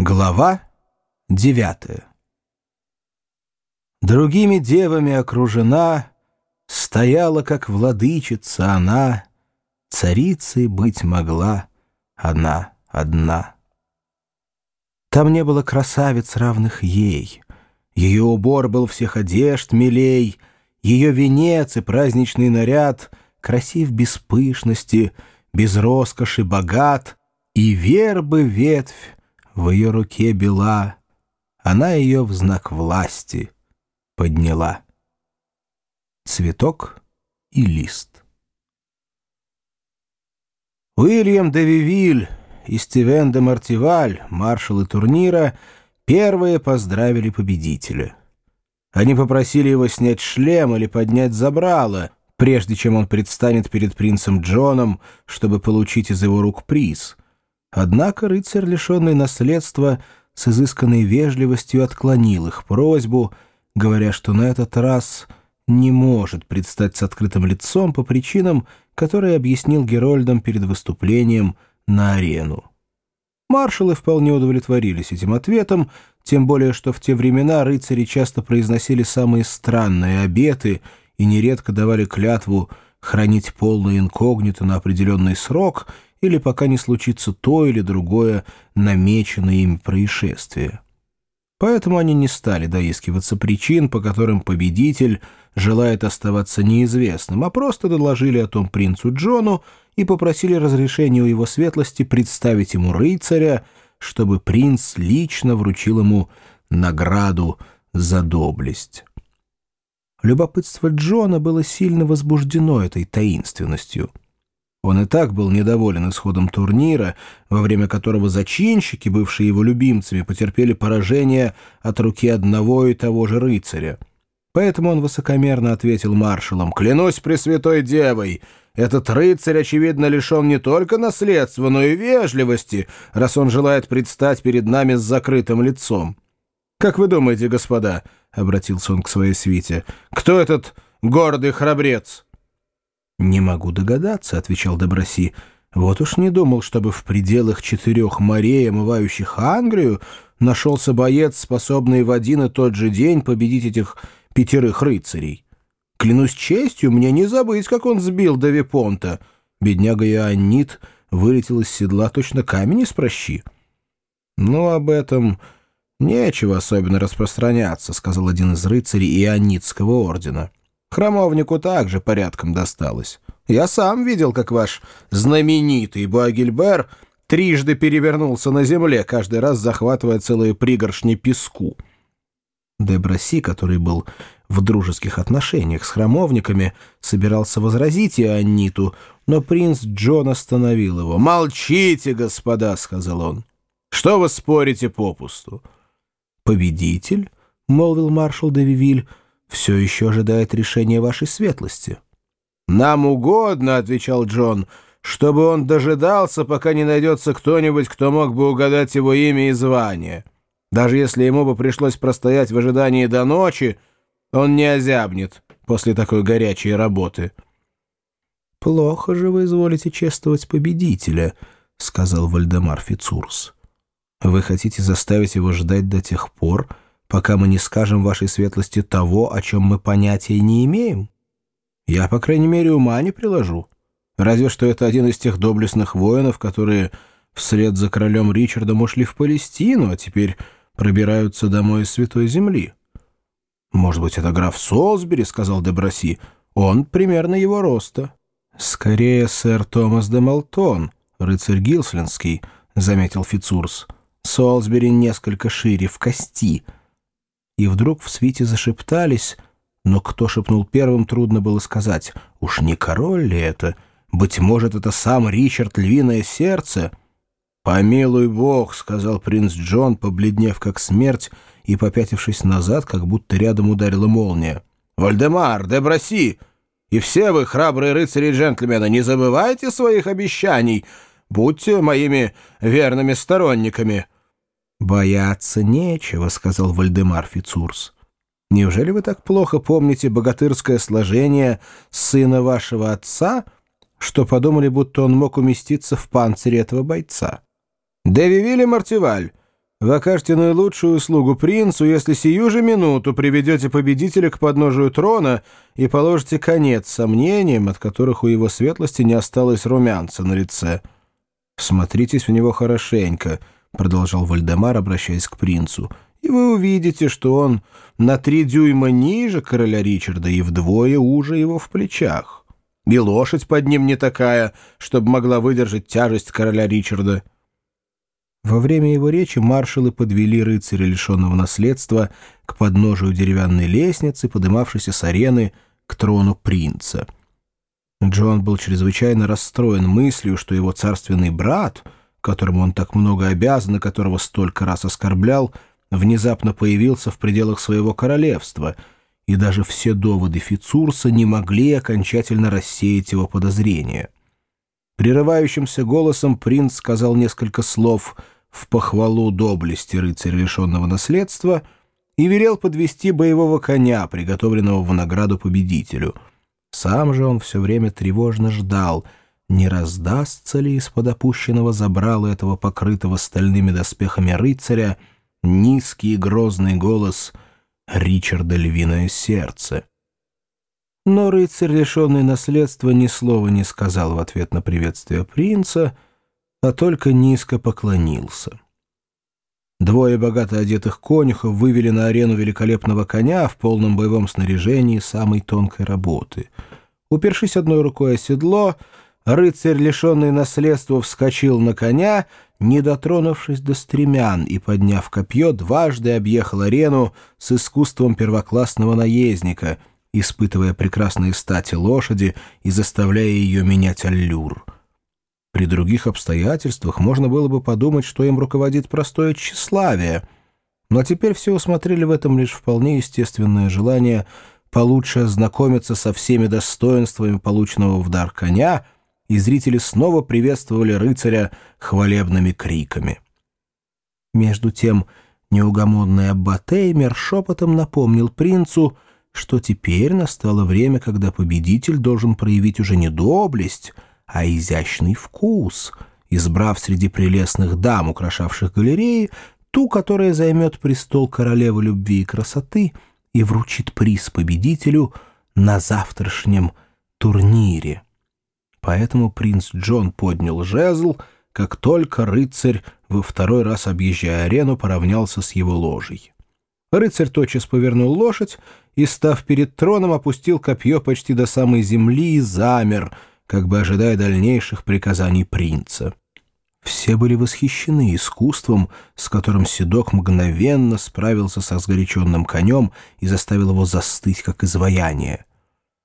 Глава девятая Другими девами окружена, Стояла, как владычица она, Царицей быть могла она одна. Там не было красавиц, равных ей. Ее убор был всех одежд милей, Ее венец и праздничный наряд Красив без пышности, без роскоши богат, И вербы ветвь в ее руке бела, Она ее в знак власти подняла. Цветок и лист Уильям де Вивиль и Стивен де Мартиваль, маршалы турнира, первые поздравили победителя. Они попросили его снять шлем или поднять забрало, прежде чем он предстанет перед принцем Джоном, чтобы получить из его рук приз — Однако рыцарь, лишенный наследства, с изысканной вежливостью отклонил их просьбу, говоря, что на этот раз не может предстать с открытым лицом по причинам, которые объяснил Герольдам перед выступлением на арену. Маршалы вполне удовлетворились этим ответом, тем более что в те времена рыцари часто произносили самые странные обеты и нередко давали клятву хранить полное инкогнито на определенный срок — или пока не случится то или другое намеченное им происшествие. Поэтому они не стали доискиваться причин, по которым победитель желает оставаться неизвестным, а просто доложили о том принцу Джону и попросили разрешения у его светлости представить ему рыцаря, чтобы принц лично вручил ему награду за доблесть. Любопытство Джона было сильно возбуждено этой таинственностью — он и так был недоволен исходом турнира, во время которого зачинщики, бывшие его любимцами, потерпели поражение от руки одного и того же рыцаря. Поэтому он высокомерно ответил маршалам, «Клянусь Пресвятой Девой, этот рыцарь, очевидно, лишен не только наследства, но и вежливости, раз он желает предстать перед нами с закрытым лицом». «Как вы думаете, господа?» — обратился он к своей свите. «Кто этот гордый храбрец?» «Не могу догадаться», — отвечал Деброси. «Вот уж не думал, чтобы в пределах четырех морей, омывающих Англию, нашелся боец, способный в один и тот же день победить этих пятерых рыцарей. Клянусь честью, мне не забыть, как он сбил Давипонта. Бедняга Иоаннит вылетел из седла точно камень из прощи». «Ну, об этом нечего особенно распространяться», — сказал один из рыцарей Ионитского ордена. Храмовнику также порядком досталось. Я сам видел, как ваш знаменитый Буагильбер трижды перевернулся на земле, каждый раз захватывая целые пригоршни песку. Деброси, который был в дружеских отношениях с храмовниками, собирался возразить Иоанниту, но принц Джон остановил его. «Молчите, господа!» — сказал он. «Что вы спорите попусту?» «Победитель?» — молвил маршал де Вивиль — все еще ожидает решения вашей светлости». «Нам угодно», — отвечал Джон, — «чтобы он дожидался, пока не найдется кто-нибудь, кто мог бы угадать его имя и звание. Даже если ему бы пришлось простоять в ожидании до ночи, он не озябнет после такой горячей работы». «Плохо же вы изволите чествовать победителя», — сказал Вальдемар Фицурс. «Вы хотите заставить его ждать до тех пор, пока мы не скажем вашей светлости того, о чем мы понятия не имеем? Я, по крайней мере, ума не приложу. Разве что это один из тех доблестных воинов, которые вслед за королем Ричардом ушли в Палестину, а теперь пробираются домой из Святой Земли. «Может быть, это граф Солсбери», — сказал Деброси. «Он примерно его роста». «Скорее, сэр Томас де Малтон, рыцарь Гилслинский», — заметил Фицурс. «Солсбери несколько шире, в кости» и вдруг в свите зашептались, но кто шепнул первым, трудно было сказать. Уж не король ли это? Быть может, это сам Ричард Львиное Сердце? «Помилуй бог», — сказал принц Джон, побледнев как смерть и попятившись назад, как будто рядом ударила молния. «Вальдемар, де Броси! И все вы, храбрые рыцари и джентльмены, не забывайте своих обещаний! Будьте моими верными сторонниками!» «Бояться нечего», — сказал Вальдемар Фицурс. «Неужели вы так плохо помните богатырское сложение сына вашего отца, что подумали, будто он мог уместиться в панцире этого бойца?» «Дэви Вилли Мартиваль, Вы окажете наилучшую услугу принцу, если сию же минуту приведете победителя к подножию трона и положите конец сомнениям, от которых у его светлости не осталось румянца на лице. «Смотритесь в него хорошенько», — продолжал Вальдемар, обращаясь к принцу, «и вы увидите, что он на три дюйма ниже короля Ричарда и вдвое уже его в плечах. И лошадь под ним не такая, чтобы могла выдержать тяжесть короля Ричарда». Во время его речи маршалы подвели рыцаря, лишенного наследства, к подножию деревянной лестницы, подымавшейся с арены к трону принца. Джон был чрезвычайно расстроен мыслью, что его царственный брат, которому он так много обязан и которого столько раз оскорблял, внезапно появился в пределах своего королевства, и даже все доводы Фицурса не могли окончательно рассеять его подозрения. Прерывающимся голосом принц сказал несколько слов в похвалу доблести рыцаря, лишенного наследства, и велел подвести боевого коня, приготовленного в награду победителю. Сам же он все время тревожно ждал, не раздастся ли из-под опущенного забрала этого покрытого стальными доспехами рыцаря низкий и грозный голос Ричарда Львиное Сердце. Но рыцарь, лишенный наследства, ни слова не сказал в ответ на приветствие принца, а только низко поклонился. Двое богато одетых конюхов вывели на арену великолепного коня в полном боевом снаряжении самой тонкой работы. Упершись одной рукой о седло, рыцарь, лишенный наследства, вскочил на коня, не дотронувшись до стремян, и, подняв копье, дважды объехал арену с искусством первоклассного наездника — испытывая прекрасные стати лошади и заставляя ее менять аллюр. При других обстоятельствах можно было бы подумать, что им руководит простое тщеславие, но теперь все усмотрели в этом лишь вполне естественное желание получше ознакомиться со всеми достоинствами полученного в дар коня, и зрители снова приветствовали рыцаря хвалебными криками. Между тем неугомонный Аббатеймер шепотом напомнил принцу — что теперь настало время, когда победитель должен проявить уже не доблесть, а изящный вкус, избрав среди прелестных дам, украшавших галереи, ту, которая займет престол королевы любви и красоты и вручит приз победителю на завтрашнем турнире. Поэтому принц Джон поднял жезл, как только рыцарь, во второй раз объезжая арену, поравнялся с его ложей. Рыцарь тотчас повернул лошадь и, став перед троном, опустил копье почти до самой земли и замер, как бы ожидая дальнейших приказаний принца. Все были восхищены искусством, с которым Седок мгновенно справился со сгоряченным конем и заставил его застыть, как изваяние.